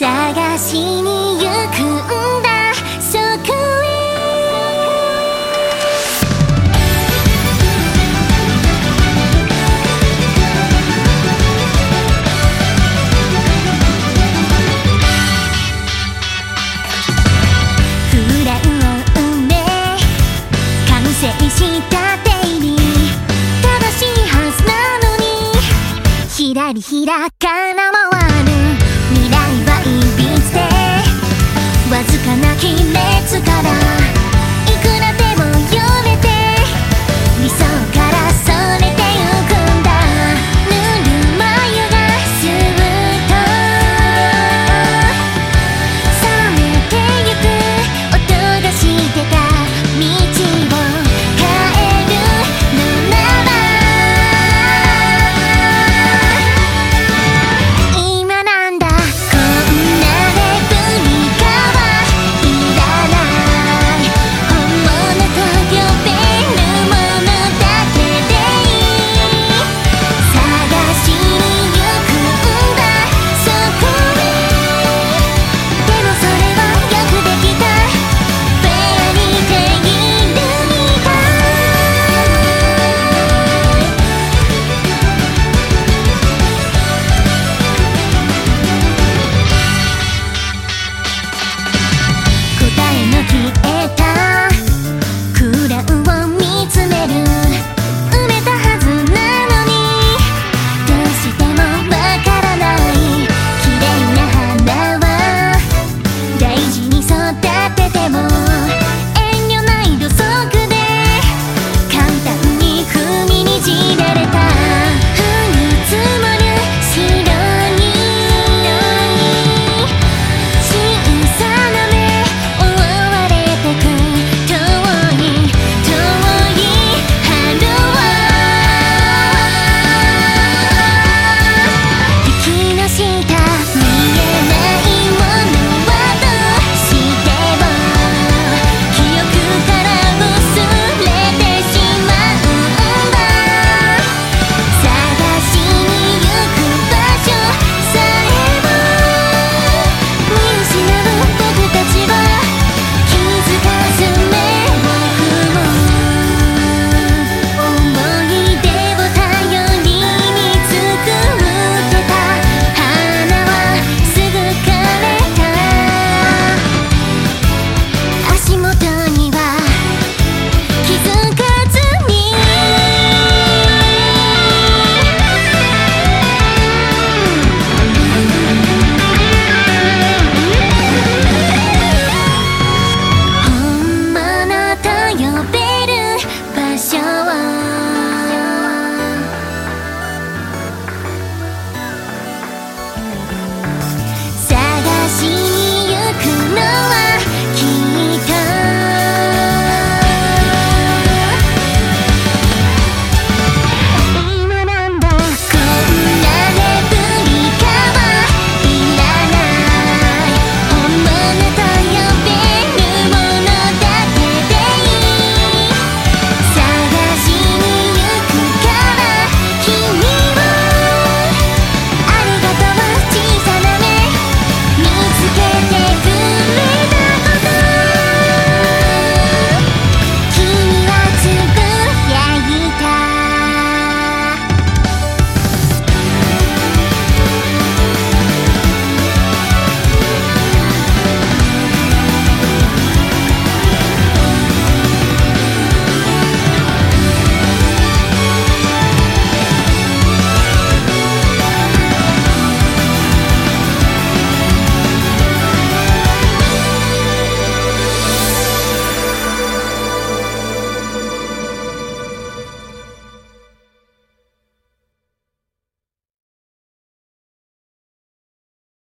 探しに行くんだ。そこへフランを埋め完成したデイリー。正しいはずなのに。ひらりひらから